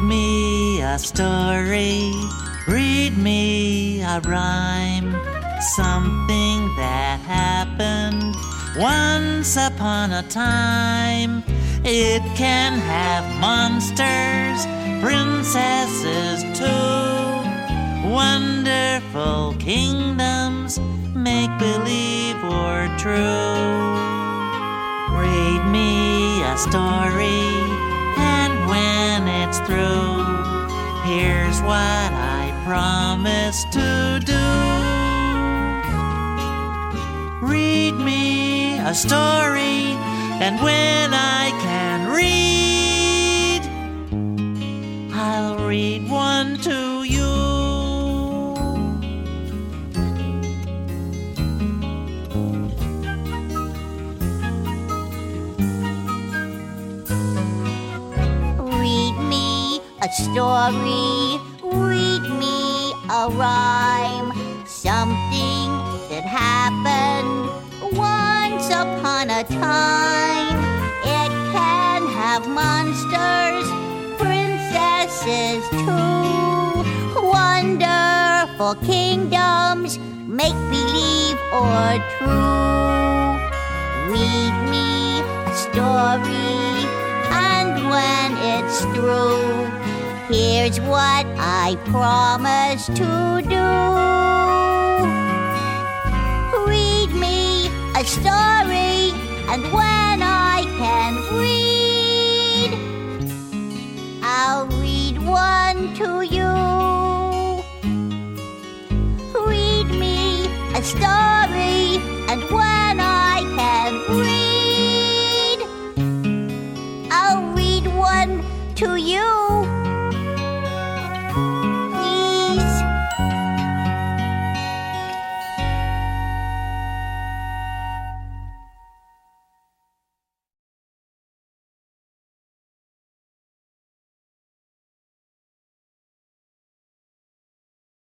a story. Read me a rhyme. Something that happened once upon a time. It can have monsters, princesses too. Wonderful kingdoms, make believe or true. Read me a story, when it's through, here's what I promise to do. Read me a story, and when I can read, a story, read me a rhyme. Something that happened once upon a time. It can have monsters, princesses too. Wonderful kingdoms, make believe or true. Read me a story, and when it's through, here's what I promise to do. Read me a story, and when I can read, I'll read one to you. Read me a story, and when I can read, I'll read one to you.